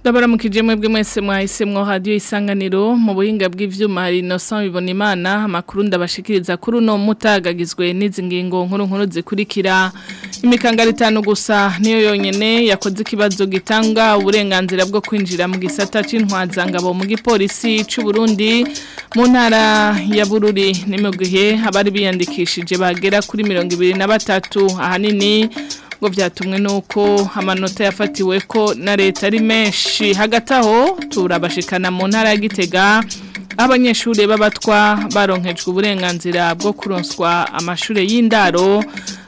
ndabona mukije mwebwe mwese mwahisemo radiyo isanganiro mu buhinga bw'ibyuma hari inosa bibona imana amakuru ndabashikiriza kuri uno mutagagizwe n'izi ngingo nkuru nkuru zikurikira imikangara itanu gusa niyo yonyine yakoze ikibazo gitanga uburenganzira bwo kwinjira mu gisata cy'intwazangabo mu gipolisi cy'u Burundi mu ya bururi ni mu gihe abari biyandikishije bagera kuri mirongo ibiri na batatu ahanini ngo byatumwe nuko amanota yafatiwe ko na leta ari menshi hagati aho turabashikana mu ntara ya gitega abanyeshuri b'abatwa baronkejwe uburenganzira bwo kuronswa amashuri y'indaro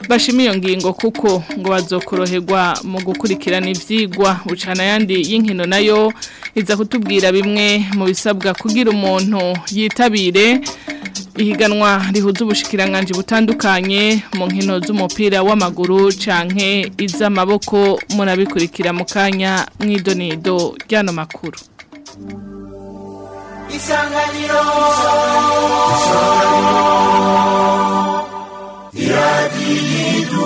bashima ngingo kuko ngo bazokoroherwa mu gukurikirana ibyigwa ucana ayandi y'inkino nayo iza kutubwira bimwe mu bisabwa kugira umuntu yitabire ihiganwa rihuza ubushikiranganje butandukanye mu nkino z'umupira w'amaguru canke iz'amaboko murabikurikira mu kanya mwidonido ryano makuru isanganiro isanganiro iradiyo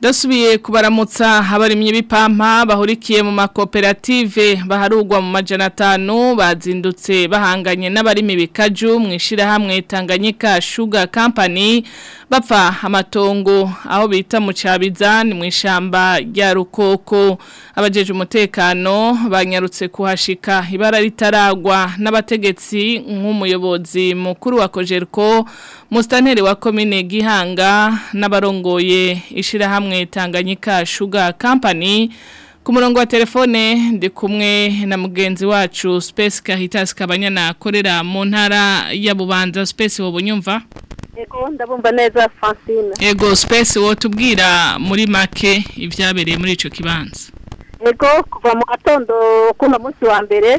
Dasubiye kubaramutsa abarimye b'ipampa bahurikiye mu makoperative baharugwa mu majana atanu bazindutse bahanganye n'abarimi bikaju mu ishyirahamwe Tanganyika Sugar Company bapfa amatongo aho bita mu Cabiza mu ishamba rya Rukoko abajeje umutekano banyarutse kuhashika ibara ritaragwa n'abategetsi nk'umuyobozi mukuru wa Kojerko Mustaneri wa komine Gihanga n'abarongoye ishirahamwe namwe Tanganyika Sugar Company ku wa telefone ndi kumwe na mugenzi wacu Space Kahitas Kabanyana akorera mu ntara ya Bubanza Space wo bunyumva Ego ndabumva neza Francine Ego Space wo tubwira muri make ibyabereye muri ico kibanza Ego kuva mu gatondo kuna munsi wa mbere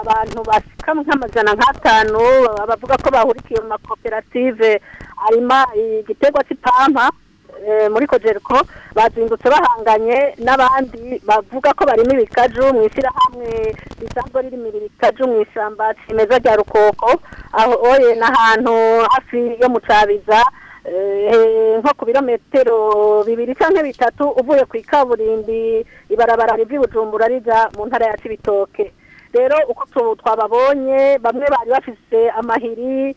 abantu basika nk'amajana nk'atanu bavuga ko bahurikiye mu makoperative arima igiterwa cy'ipampa Eh, muri kogeriko bazindutse bahanganye n'abandi bavuga ko barimo ibikaju mu ishyirahamwe risanzwe ririmira ibikaju mu ishyamba kimeza rya rukoko aho oye oh, n'ahantu hafi yo mu cabiza eh, nko ku birometero bibiri cyangwa bitatu uvuye ku ikaburimbi ibarabara riva i mu ntara ya cibitoke rero uko twababonye bamwe bari bafise amahiri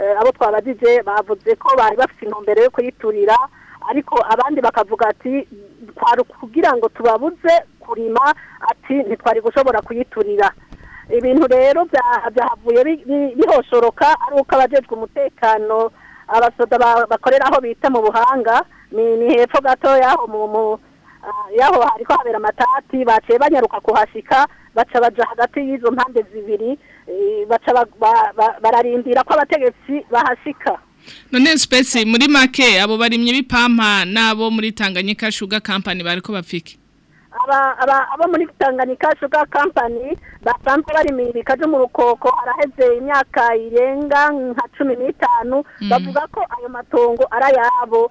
eh, abo twabagije bavuze ko bari bafite intumbero yo kuyiturira ariko abandi bakavuga ati twari kugira ngo tubabuze kurima ati ntitwari gushobora kuyiturira ibintu rero byahavuye bihoshoroka ari uko abajejwe umutekano abasoda bakorera aho bita mu buhanga ni hepfo gato ah, y'aho mu yaho hari ko habera amatati baciye banyaruka kuhashyika baca baja hagati y'izo mpande zibiri e, baca bararindira ko abategetsi bahashika none sipesi muri make abo barimye b'ipampa n'abo muri tanganyika shuga kampani bari ko bapfike abo muri tanganyika shuga kampani basanzwe barimira ibikaju mu rukoko araheze imyaka irenga nka cumi n'itanu mm. bavuga ko ayo matongo ari ayabo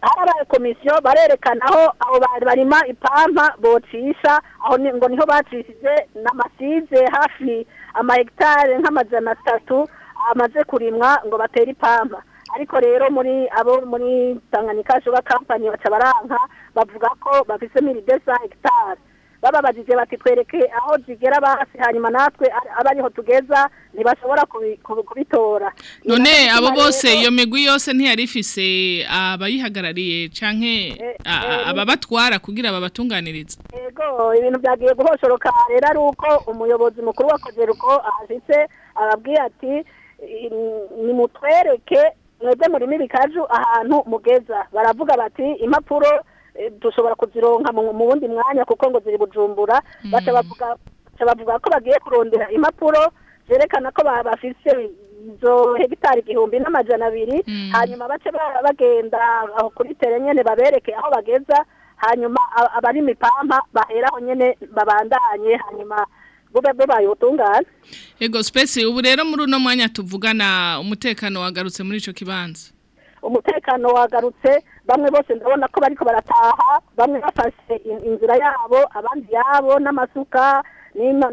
harabaye komisiyo barerekana aho abo barima ipampa bocisha aho ngo niho bacishije n'amasize hafi ama hegitari nk'amajana atatu amaze kurimwa ngo batere ipampa ariko rero muri abo muri tanganyika shuga kampani baca baranka bavuga ko bafise miri desa hegitari bababajije bati twereke aho zigera basi hanyuma natwe aba ariho tugeza ntibashobora kubitora none abo bose iyo migwi yose ntiyari ifise abayihagarariye canke eh, eh, ababatwara kugira babatunganirize yego ibintu byagiye guhoshoroka rero ari uko umuyobozi mukuru wa kojeruko ahashitse arabwiye ati nimutwereke mwebwe murimo ibikaju ahantu mugeza baravuga bati impapuro eh, dushobora kuzironka mu wundi mwanya kuko ngo ziri bujumbura mm. bavuga ko bagiye kurondera impapuro zerekana ko bafise izo hegitari igihumbi n'amajana abiri mm. hanyuma bace bagenda aho kuri tere nyine babereke aho bageza hanyuma abari imipampa baheraho nyine babandanye hanyuma buba bubaye ubutungane yego sipesi ubu rero muri uno mwanya tuvugana umutekano wagarutse muri icyo kibanza umutekano wagarutse bamwe bose ndabona ko bariko barataha bamwe bafashe inzira yabo abandi yabo n'amasuka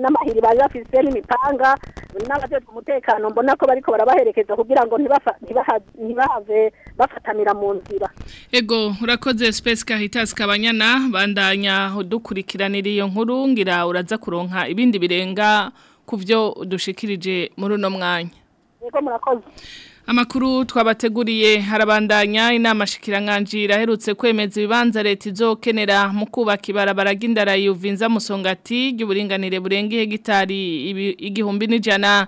n'amahiri baje bafise n'imipanga n'abajejwe umutekano mbona ko bariko barabaherekeza kugira ngo ntibahave bafatanira mu nzira ego urakoze space kahitas kabanyana bandanya udukurikiranira iyo nkuru ngira uraza kuronka ibindi birenga ku byo dushikirije muri uno mwanya ego murakoze Amakuru twabateguriye harabandanya inama shikiranganji iraherutse kwemeza ibibanza leta izokenera mu kubaka ibarabara ry'indara yuvinza musongati ry'uburinganire burenge hegitari igihumbi n'ijana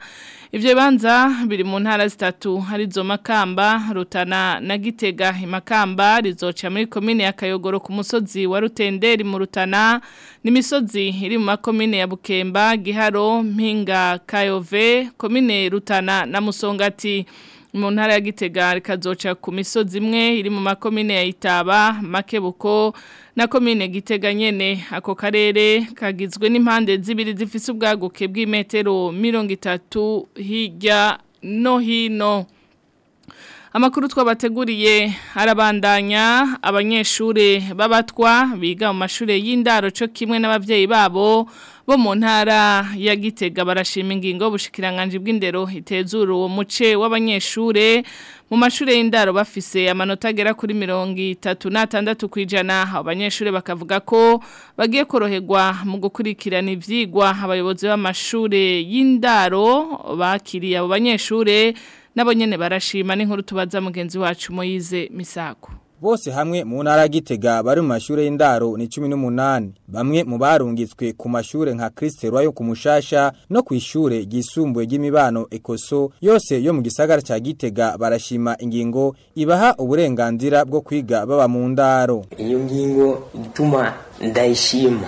Ibyo bibanza biri mu ntara zitatu arizo Makamba, Rutana na Gitega. Makamba rizoca muri komine ya Kayogoro ku musozi wa Rutenderi mu Rutana n'imisozi iri mu makomine ya Bukemba, Giharo, Mpinga, Kayove, komine Rutana na Musongati mu ntara ya Gitega rikazoca ku misozi imwe iri mu makomine ya Itaba, Makebuko, na komine gitega nyene ako karere kagizwe n'impande zibiri zifise ubwaguke bw'imetero mirongo itatu hirya no hino amakuru twabateguriye arabandanya abanyeshuri b'abatwa biga mu mashuri y'indaro cyo kimwe n'ababyeyi babo bo mu ntara ya gitega barashima ingingo y'ubushikiranganje bw'indero itezura uwo muce w'abanyeshuri mu mashuri y'indaro bafise amanota agera kuri mirongo itatu n'atandatu ku ijana abanyeshuri bakavuga ko bagiye koroherwa mu gukurikirana ibyigwa abayobozi b'amashuri y'indaro bakiriye abo banyeshuri nabo nyine barashima n'inkuru tubaza mugenzi wacu muyize misako bose hamwe mu ntara ya gitega bari mu mashuri y'indaro ni cumi n'umunani bamwe mu barungitswe ku mashuri nka kirisiteri yo ku mushasha no ku ishuri ryisumbuye ry'imibano ekoso yose yo mu gisagara cya gitega barashima ingingo ibaha uburenganzira bwo kwiga baba mu ndaro iyo ngingo ituma ndayishima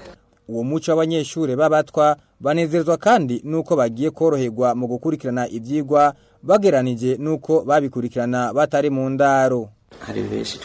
uwo muco abanyeshuri b'abatwa banezezwa kandi n'uko bagiye koroherwa mu gukurikirana ibyigwa bageranije n'uko babikurikirana batari mu ndaro hari benshi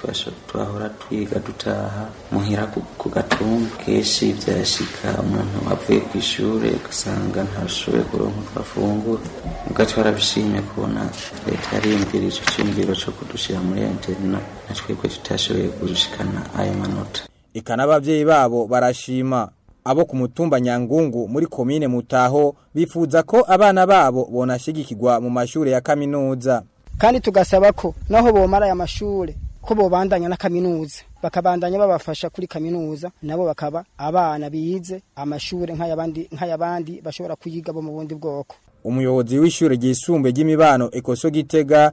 twahora twiga dutaha muhira ku gatumba kenshi byashika umuntu avuye ku ishuri ugasanga ntashoboye kuronka twafungura ubwo twarabishimye kubona leta yariyumvira icyo cyumviro cyo kudushyira muri interina na twebwe tutashoboye gushikana ayo manota eka n'ababyeyi babo barashima abo ku mutumba nyangungu muri komine mutaho bifuza ko abana babo bonashigikirwa mu mashuri ya kaminuza kandi tugasaba ko naho bomara aya mashuri ko bobandanya na kaminuza bakabandanya babafasha kuri kaminuza nabo bakaba abana bize amashuri nk'ayabandi nk'ayabandi bashobora kuyiga bo mu bundi bwoko umuyobozi w'ishuri ryisumbuye ry'imibano ekoso gitega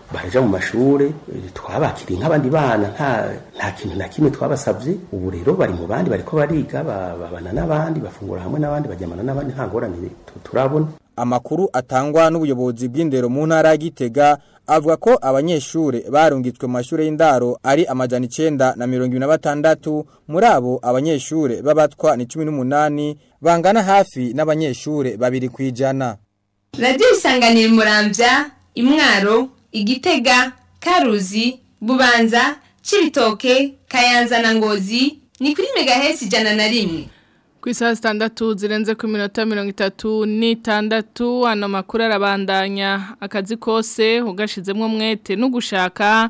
baraja mu mashure twabakiriye nk'abandi bana nta nta kintu na kimwe twabasabye ubu rero bari mu bandi bariko bariga babana n'abandi bafungura hamwe n'abandi baryamana n'abandi nta ngorane turabona amakuru atangwa n'ubuyobozi bw'indero mu ntara ya Gitega avuga ko abanyeshuri barungitswe mu mashuri y'indaro ari amajana icyenda na mirongo ibiri na batandatu muri abo abanyeshuri b'abatwa ni cumi n'umunani bangana hafi n'abanyeshuri babiri ku ijana radiyo isanganira umurambya imwaro igitega karuzi bubanza cibitoke kayanza na ngozi ni kuri megahesi ijana na rimwe ku isaha zitandatu zirenze ku minota mirongo itatu n'itandatu ano makuru arabandanya akazi kose ugashizemo umwete n'ugushaka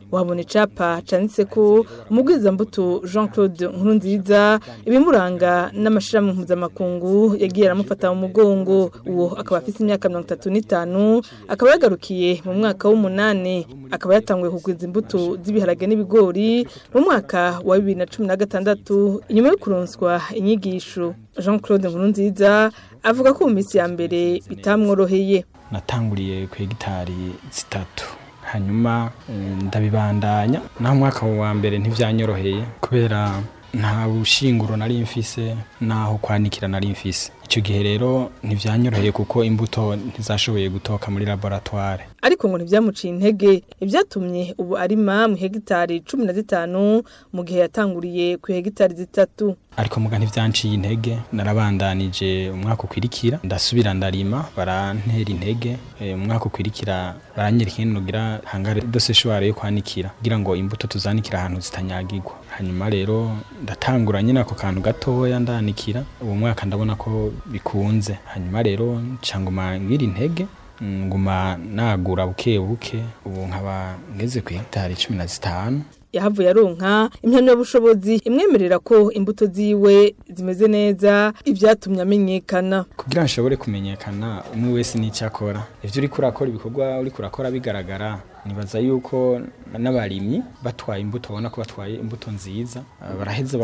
uhabona icapa canditse ko umugwizambuto jean claude nkurunziza ibimuranga n'amashyirahamwe mpuzamakungu yagiye aramufata mu mugongo uwo akaba afite imyaka mirongo itatu n'itanu akaba yagarukiye mu mwaka w'umunani akaba yatanguye kugwiza imbuto z'ibiharage n'ibigori mu mwaka wa bibiri na cumi na gatandatu inyuma yo kuronswa inyigisho jean claude nkurunziza avuga ko mu minsi ya mbere bitamworoheye natanguriye ku hegitari zitatu hanyuma eh, ndabibandanya naho umwaka wa mbere ntibyanyoroheye kubera nta bushinguro nari mfise naho kwanikira nari mfise icyo gihe rero ntibyanyoroheye kuko imbuto ntizashoboye gutoka muri laboratware ariko ngo ntibyamuciye intege ibyatumye ubu arima mu hegitari cumi na zitanu mu gihe yatanguriye ku hegitari zitatu ariko muga ntibyanciye intege narabandanije umwaka ukwirikira ndasubira ndarima barantera intege eh, umwaka ukwirikira baranyereka nugira hangare doseshware yo kwanikira kugira ngo imbuto tuzanikira ahantu zitanyagirwa hanyuma rero ndatangura nyine ako kantu gatoya ndanikira uwo mwaka ndabona ko bikunze hanyuma rero nca nguma ngira intege nguma nagura buke buke ubu nkaba ngeze ku hegitari cumi na zitanu yahavuye aronka impamyabushobozi imwemerera ko imbuto ziwe zimeze neza ibyatumye amenyekana kugira ngo nshobore kumenyekana umwe wese n'icyo akora ibyo uri kurakora ibikorwa uri kurakora bigaragara nibaza yuko n'abarimyi batwaye imbuto babona ko batwaye imbuto nziza baraheze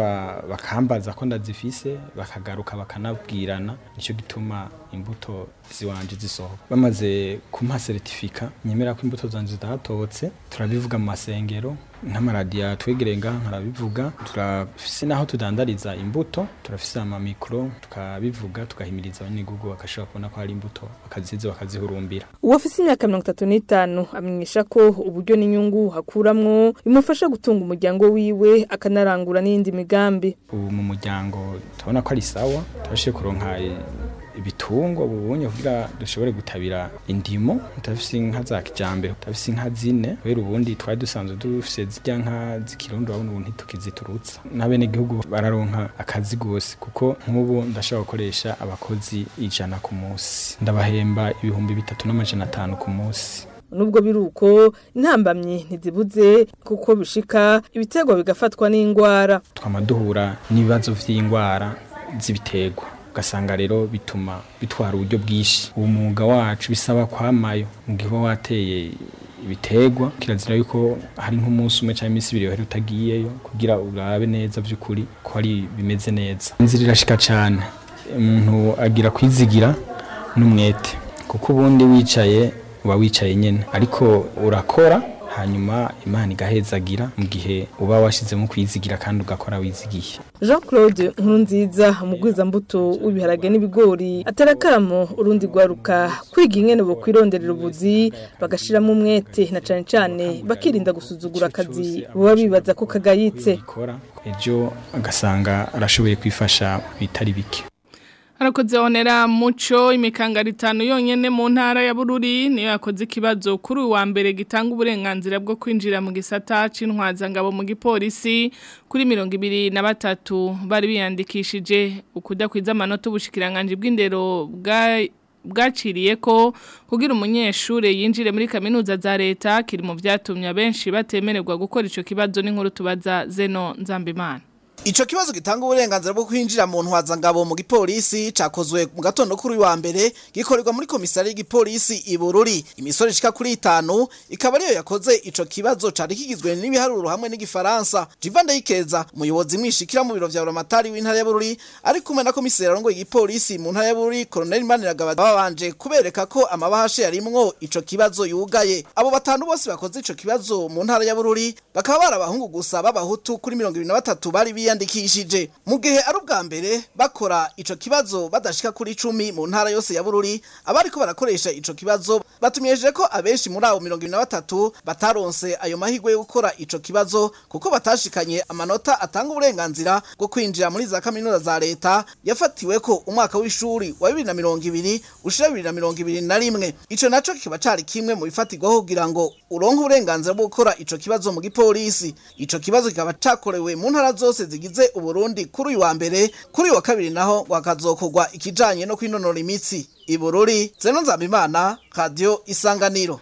bakambaza ko ndazifise bakagaruka bakanabwirana nicyo gituma imbuto ziwanje zisohoka bamaze kumpa seritifika nyemera ko imbuto zanje zitatotse turabivuga mu masengero nk'amaradiyo twegereye ngaha nkarabivuga turafise n'aho tudandariza imbuto turafise amamikoro tukabivuga tugahimiriza abanyagihugu bakashobora kubona ko hari imbuto bakaziza bakazihurumbira uwo afise imyaka mirongo itatu n'itanu amenyesha ko uburyo n'inyungu hakuramwo bimufasha gutunga umuryango wiwe akanarangura n'indi migambi ubu mu muryango turabona ko ari sawa tubashe kuronka ibitungo bubonye kugira dushobore gutabira indimo tutafise inka za kijambere tutafise inka zine kubera ubundi twari dusanzwe dufise zirya nka z'ikirundi urabona ubu ntitukiziturutsa n'abene bararonka akazi gose kuko nk'ubu ndashobora gukoresha abakozi ijana ku munsi ndabahemba ibihumbi bitatu n'amajana atanu ku munsi nubwo biruko intambamye ntizibuze kuko bishika ibitego bigafatwa n’ingwara twamaduhura duhura n'ibibazo by'indwara z'ibitego ugasanga rero bituma bitwara uburyo bwinshi uwo mwuga wacu bisaba kwamayo mu gihe uba wateye ibitegwa kirazira yuko hari nk'umunsi umwe cyangwa iminsi ibiri wari utagiyeyo kugira urabe neza by'ukuri ko ari bimeze neza inzira irashika cyane umuntu agira kwizigira n'umwete kuko ubundi wicaye uba wicaye nyine ariko urakora hanyuma imana igahezagira mu gihe uba washyizemo kwizigira kandi ugakora wizigiye jean claude nkurunziza umugwizambuto w'ibiharage n'ibigori atarakaramo urundi rwaruka kwiga ingene bo kwirondera ubuzi bagashyiramo umwete na cyane cyane bakirinda gusuzugura akazi baba bibaza ko kagayitse ejo agasanga arashoboye kwifasha bitari bike harakoze honera muco imikangari itanu yonyine mu ntara ya bururi niyo yakoze ikibazo kuri uwa mbere gitanga uburenganzira bwo kwinjira mu gisata cy'intwazangabo mu gipolisi kuri mirongo ibiri na batatu bari biyandikishije ukudakwiza amanota ubushikiranganje bw'indero bwa bwaciriye ko kugira umunyeshuri yinjire muri kaminuza za leta kiri mu byatumye abenshi batemererwa gukora icyo kibazo n'inkuru tubaza zeno nzambimana Ico kibazo gitanga uburenganzira bwo kwinjira mu ntwaza ngabo mu gipolisi cakozwe mu gatondo kuri wa mbere gikorerwa muri komisari y'igipolisi Ibururi imisoro shika kuri 5 ikaba ariyo yakoze ico kibazo cari kigizwe n'ibiharuro hamwe n'igifaransa Jivanda Ikeza umuyobozi mwishikira mu biro vya Buramatari w'intara ya Bururi ari kumwe na komisari rongo y'igipolisi mu ntara ya Bururi Colonel Maniragaba babanje kubereka ko amabahashe yarimwo ico kibazo yugaye abo batanu bose bakoze ico kibazo mu ntara ya Bururi bakaba barabahungu gusa babahutu kuri 23 bari biyandikishije mu gihe ari ubwa mbere bakora icyo kibazo badashika kuri icumi mu ntara yose ya Bururi abariko barakoresha icyo kibazo batumyeje ko abenshi muri abo mirongo na batatu bataronse ayo mahirwe yo gukora icyo kibazo kuko batashikanye amanota atanga uburenganzira bwo kwinjira muri za kaminuza za leta yafatiwe ko umwaka w'ishuri wa ibiri na rimwe icyo naco kiba cari kimwe mu bifatirwaho kugira ngo uronke uburenganzira bwo gukora icyo kibazo mu gipolisi icyo kibazo kikaba cakorewe mu ntara zose zigize uburundi kuri uyu wa mbere kuri uyu wa kabiri naho wakazokorwa ikijyanye no kwinonora imitsi i Bururi zeno Nzabimana radiyo isanganiro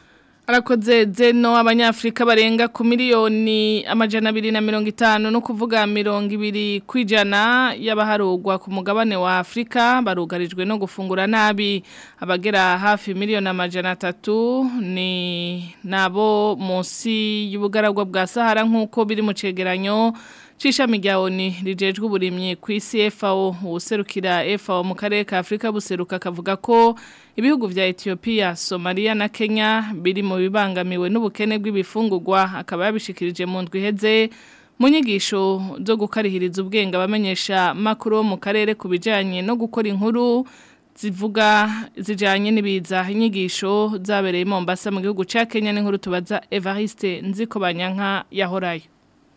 arakoze zeno abanyafurika barenga ku miliyoni amajana abiri na mirongo itanu no kuvuga mirongo ibiri ku ijana y'abaharugwa ku mugabane wa afurika barugarijwe no gufungura nabi abagera hafi miliyoni amajana atatu ni nabo munsi y'ubugaragwa bwa sahara nk'uko biri mu cegeranyo Cishami rya ONU rijejwe uburimyi ku isi FAO userukira FAO mu karere ka Afrika buseruka kavuga ko ibihugu vya Ethiopia, Somalia na Kenya biri mu bibangamiwe n'ubukene bw'ibifungurwa akaba yabishikirije mu ndwi heze mu nyigisho zo gukarihiriza ubwenge abamenyesha makuru mu karere kubijanye no gukora inkuru zivuga zijanye n'ibiza inyigisho zabereye Mombasa mu gihugu ca Kenya n'inkuru tubaza Evariste ya yahorayo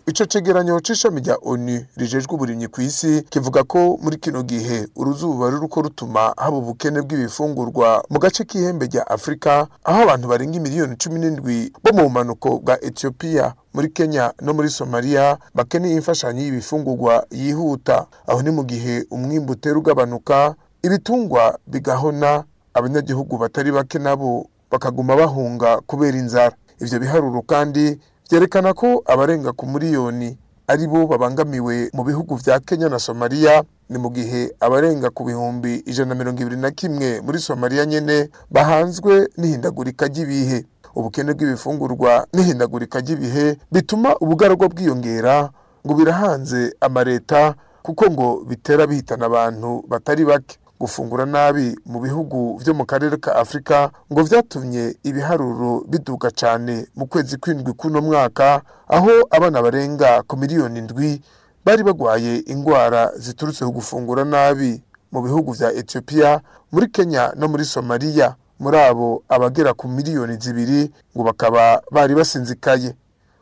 ico cegeranyo c'ishami rya onu rijejwe uburimyi kw'isi kivuga ko muri kino gihe uruzuba ruriko rutuma haba ubukene bw'ibifungurwa mu gace k'ihembe rya afurika aho abantu barenga imiliyoni cumi n'indwi bo mu bumanuko bwa etiyopiya muri kenya no muri somaliya bakeneye imfashanyo y'ibifungurwa yihuta aho ni mu gihe umwimbu utera ugabanuka ibitungwa bigahona abanyagihugu batari bake nabo bakaguma bahunga kubera inzara ibyo biharuro kandi byerekana ko abarenga ku miliyoni ari bo babangamiwe mu bihugu bya kenya na somaliya ni mu gihe abarenga ku bihumbi ijana na mirongo ibiri na kimwe muri somaliya nyine bahanzwe n'ihindagurika ry'ibihe ubukene bw'ibifungurwa n'ihindagurika ry'ibihe bituma ubugaragwa bwiyongera ngo birahanze amaleta kuko ngo bitera bihitana abantu batari bake gufungura nabi mu bihugu byo mu karere ka afurika ngo byatumye ibiharuro biduka cyane mu kwezi kw'indwi k'uno mwaka aho abana barenga ku miliyoni indwi bari barwaye indwara ziturutse ku gufungura nabi mu bihugu bya etiyopiya muri kenya no muri somaliya muri abo abagera ku miliyoni zibiri ngo bakaba bari basinzikaye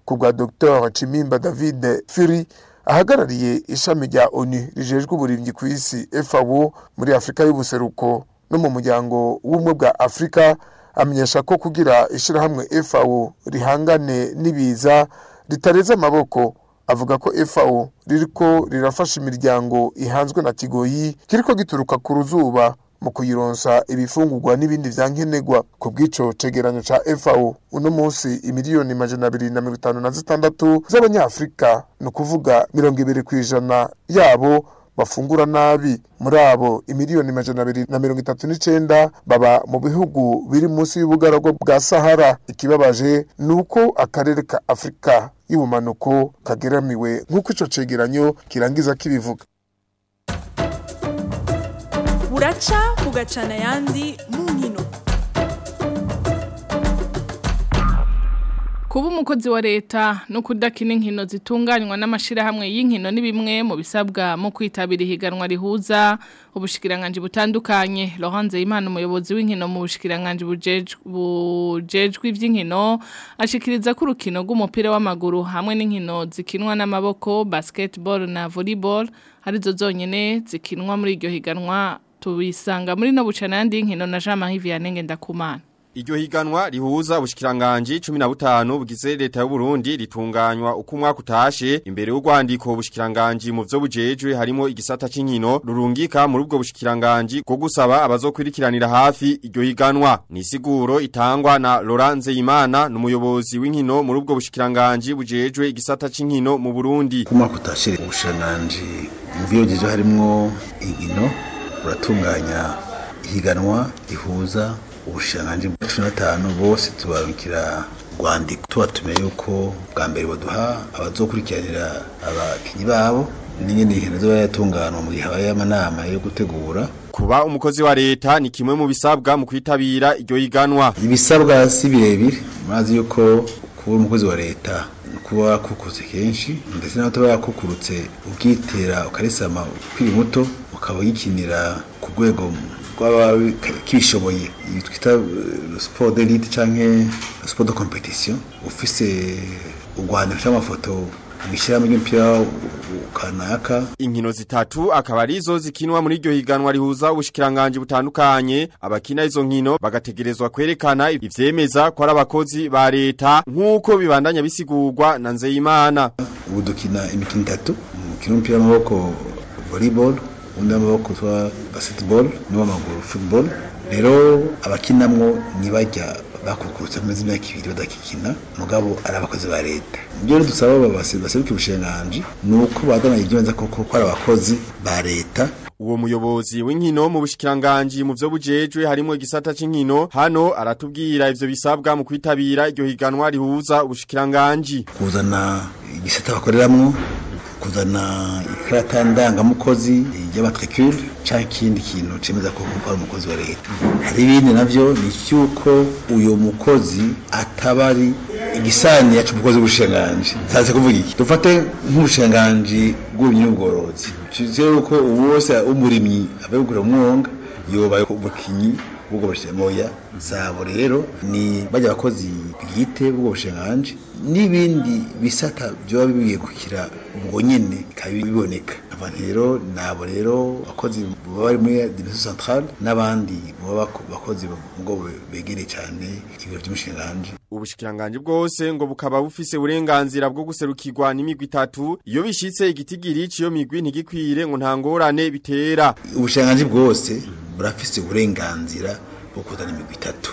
ku bwa dr nshimimba david firi ahagarariye ishami rya onu rijejwe uburimyi ku isi efawu muri afurika y'ubuseruko no mu muryango w'ubumwe bwa afurika amenyesha ko kugira ishyirahamwe efawu rihangane n'ibiza ritareze amaboko avuga ko efawu ririko rirafasha imiryango ihanzwe na kigoyi kiriko gituruka ku ruzuba mu kuyironsa ibifungurwa n'ibindi vyankenerwa ku bw'ico cegeranyo ca FAO uno munsi imiliyoni majana abiri na mirongo itanu na zitandatu z'abanyafurika ni ukuvuga mirongo ibiri ku ijana yabo bafungura nabi muri abo imiliyoni majana abiri na mirongo itatu n'icenda baba mu bihugu biri munsi y'ubugaragwa bwa sahara ikibabaje ni uko akarere ka afurika y'ubumanuko kageramiwe nk'uko ico cegeranyo kirangiza kibivuga mugaca mugacana ayandi mu kuba umukozi wa leta no kudakina inkino zitunganywa n'amashyirahamwe y'inkino ni bimwe mu bisabwa mu kwitabira ihiganwa rihuza ubushikiranganji butandukanye Laurence Imana umuyobozi w'inkino mu bushikiranganji bujejwe iby'inkino ashikiriza ko urukino rw'umupira w'amaguru hamwe n'inkino zikinwa n'amaboko basketball na volleyball arizo zonyine zikinwa muri iryo higanwa tubisanga muri no bucana yandi nkino na Jean Marie Vianney ndakumana Iryo higanwa rihuza ubushikiranganji 15 bugize leta y'u Burundi ritunganywa uko umwaka utashe imbere y'urwandiko ubushikiranganji mu byo bujejwe harimo igisata c'inkino rurungika muri ubwo bushikiranganji ko gusaba abazokwirikiranira hafi iryo higanwa ni siguro itangwa na Laurence Imana numuyobozi w'inkino muri ubwo bushikiranganji bujejwe igisata c'inkino mu Burundi umwaka utashe mu byo harimo inkino turatunganya ihiganwa rihuza ubushikiranganji bwa cumi na bose tubarukira rwandiko tubatumiye yuko bwa mbere baduha abazokurikiranira abakinnyi babo n'ibindi bintu biba yatunganwa mu gihe habaye amanama yo gutegura kuba umukozi wa leta ni kimwe mu bisabwa mu kwitabira iryo higanwa ibisabwa si birebire murazi yuko kuba umukozi wa leta kuba wakukurutse kenshi ndetse n'abataba yakukurutse ubwitera ukarisama ukiri muto ukaba uyikinira ku rwego rw'ababishoboye ibi twita eh, siporo derite cyangwa siporo de kompetisiyo ufise urwandiko cy'amafoto gushyiramo ry'umupira kanaka inkino zitatu akaba ari zo zikinwa muri iryo higanwa rihuza ubushikiranganje butandukanye abakina izo nkino bagategerezwa kwerekana ivyemeza ko ari abakozi ba leta nk'uko bibandanya bisigurwa na Nzeyimana ubu dukina imikino itatu umukino w'umupira w'amaboko volleyball undi w'amaboko witwa basketball n'uw'amaguru football rero abakinamwo ntibajya bakukurutse amezi imyaka ibiri badakikina mugabo ari abakozi ba leta ibyo rero dusaba baseruka ubushiranganji ni uko badana ibyonza koko ko ari abakozi ba leta uwo muyobozi w'inkino mu bushikiranganje mu byo bujejwe harimo igisata c'inkino hano aratubwira ibyo bisabwa mu kwitabira iryo higanwa rihuza ubushikiranganje kuzana igisata bakoreramwo kuzana ikarita ndangamukozi eh, y'abatricule cyangwa ikindi kintu cyemeza ko ari umukozi wa leta hari ibindi nabyo ni cyuko uyu mukozi ataba ari yacu umukozi w'ubushiranganji nsanze kuvuga iki dufate nk'ubushiranganji bw'ubumenyi n'ubworozi tuzere uko ubu wese w'umurimyi abeguye umwonga yoba umukinnyi b'ubwo bushyamoya zabo rero ni bajya abakozi bwite b'ubwo bushyankanje n'ibindi bisata byaba bibiye gukira ubwo nyine bikaba biboneka aba rero ni abo rero abakozi baba bari muri division centrale n'abandi baba bakozi ngo begereye cyane ibiro by'umushyiranganje ubushikiranganje bwose ngo bukaba bufise uburenganzira bwo guserukirwa n'imigwi itatu iyo bishitse igitigiri ciyo migwi ntigikwire ngo nta ngorane bitera ubushikiranganje bwose murafise uburenganzira bwo kuzana imigwi itatu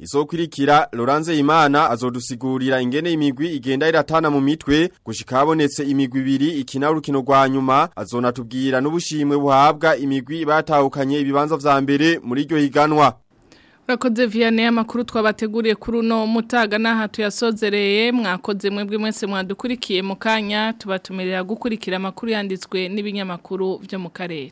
isoko irikira Laurence Imana azodusigurira ingene imigwi igenda iratana mu mitwe gushika habonetse imigwi ibiri ikina urukino rwa nyuma azonatubwira n'ubushimwe buhabwa imigwi batahukanye ibibanza vya mbere muri iryo higanwa Rakoze Vianney amakuru twabateguriye kuri uno mutaga naha tuyasozereye mwakoze mwebwe mwese mwadukurikiye mu kanya tubatumirira gukurikira amakuru yanditswe n'ibinyamakuru byo mu karere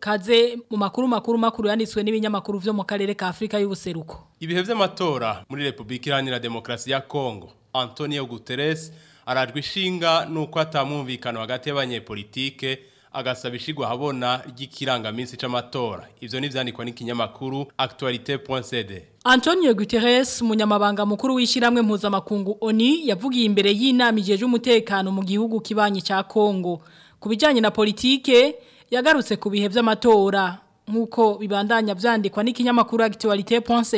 kaze mu makuru makuru makuru yanditswe n'ibinyamakuru byo mu karere ka afurika y'ubuseruko ibihe by'amatora muri repubulika iranira demokarasi ya kongo antonio guterres arajwe ishinga n'uko atamwumvikano hagati y'abanyepolitike agasaba ishigwa habona ry'ikirangaminsi cy’amatora ivyo nivyandikwa n'ikinyamakuru actualité.cd Antonio Guterres munyamabanga mukuru w'ishiramwe mpuzamakungu ONI yavugiye imbere y'inama ijeje umutekano mu gihugu kibanyi Congo ku bijyanye na politike yagarutse ku bihe by’amatora. nk'uko bibandanya byandikwa n'ikinyamakuru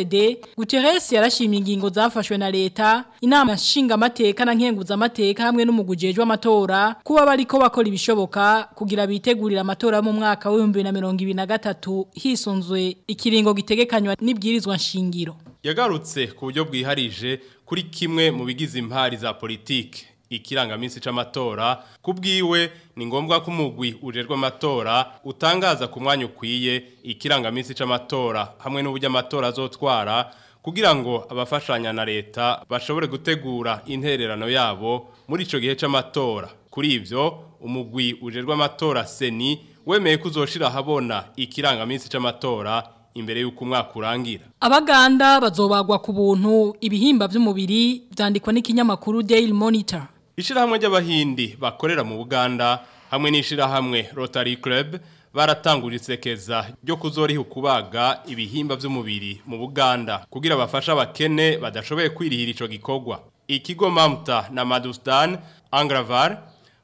de Guterres yarashimye ingingo zafashwe na leta inama nshingamateka na amateka hamwe n'umugujejwe w’amatora kuba bariko bakora ibishoboka kugira bitegurira amatora mu mwaka wa 2023 hisunzwe ikiringo gitegekanywa n'ibwirizwa nshingiro yagarutse ku buryo bwiharije kuri kimwe mu bigize impari za politike ikirangaminsi c'amatora kubwiwe ni ngombwa kumugwi umugwi ujerwe amatora utangaza ku mwanya ukwiye ikirangaminsi c'amatora hamwe n'uburyo amatora azotwara kugira ngo abafashanya na leta bashobore gutegura intererano yabo muri ico gihe c'amatora kuri ivyo umugwi ujerwe amatora seni wemeye kuzoshira ahabona ikirangaminsi c'amatora imbere yuko umwaka urangira abaganda bazobagwa ku buntu ibihimba by'umubiri byandikwa n'ikinyamakuru Daily Monitor ishyirahamwe ry'abahindi bakorera mu Buganda hamwe n’ishirahamwe Rotary Club baratangura isekeza ryo kuzoriha kubaga ibihimba by'umubiri mu Buganda kugira abafasha abakene badashoboye kwirihira ico gikogwa ikigo Mamta na Madustan Angravar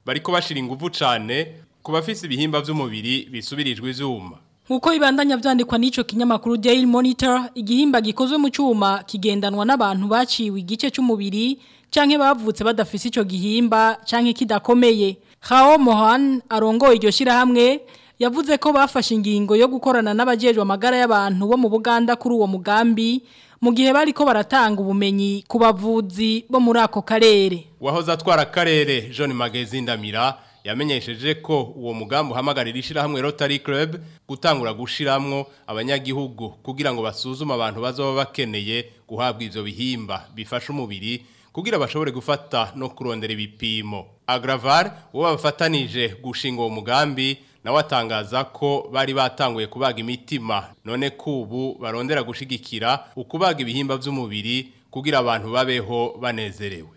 bariko bashira ingufu cane ku bafise ibihimba by'umubiri bisubirijwe izuma Nkuko ibandanya vyandikwa n'ico kinyamakuru Daily Monitor igihimba gikozwe mu cyuma kigendanwa n'abantu baciwe igice cy'umubiri canke bavutse badafise ico gihimba canke kidakomeye Khao Mohan arongo iryo shirahamwe yavuze ko bafashe ingingo yo gukorana n'abajejwe magara y'abantu bo mu Buganda kuri uwo mugambi mu gihe bariko baratanga ubumenyi ku bavuzi bo muri ako karere wahoze atwara akarere John Magezi Ndamira yamenyesheje ko uwo mugambi uhamagarira ishyirahamwe Rotary Club gutangura gushiramwo abanyagihugu kugira ngo basuzume abantu bazoba bakeneye guhabwa ivyo bihimba bifasha umubiri kugira bashobore gufata no kurondera ibipimo Agravar uwo bafatanije gushinga uwo mugambi nawe atangaza ko bari batanguye kubaga imitima none ko ubu barondera gushigikira ukubaga ibihimba by'umubiri kugira abantu babeho banezerewe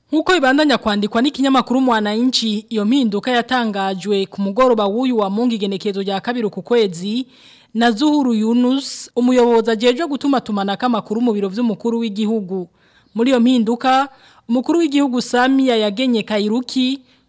Nkuko ibandanya kwandikwa n'ikinyamakuru Mwananchi iyo mpinduka yatangajwe ku mugoroba w'uyu wa mungu igenekezo rya kabiri ku kwezi na Zuhuru Yunus umuyobozi ajejwe gutuma tumanaka makuru mu biro by'umukuru w'igihugu muri iyo mpinduka umukuru w'igihugu Sami yagenye Kairuki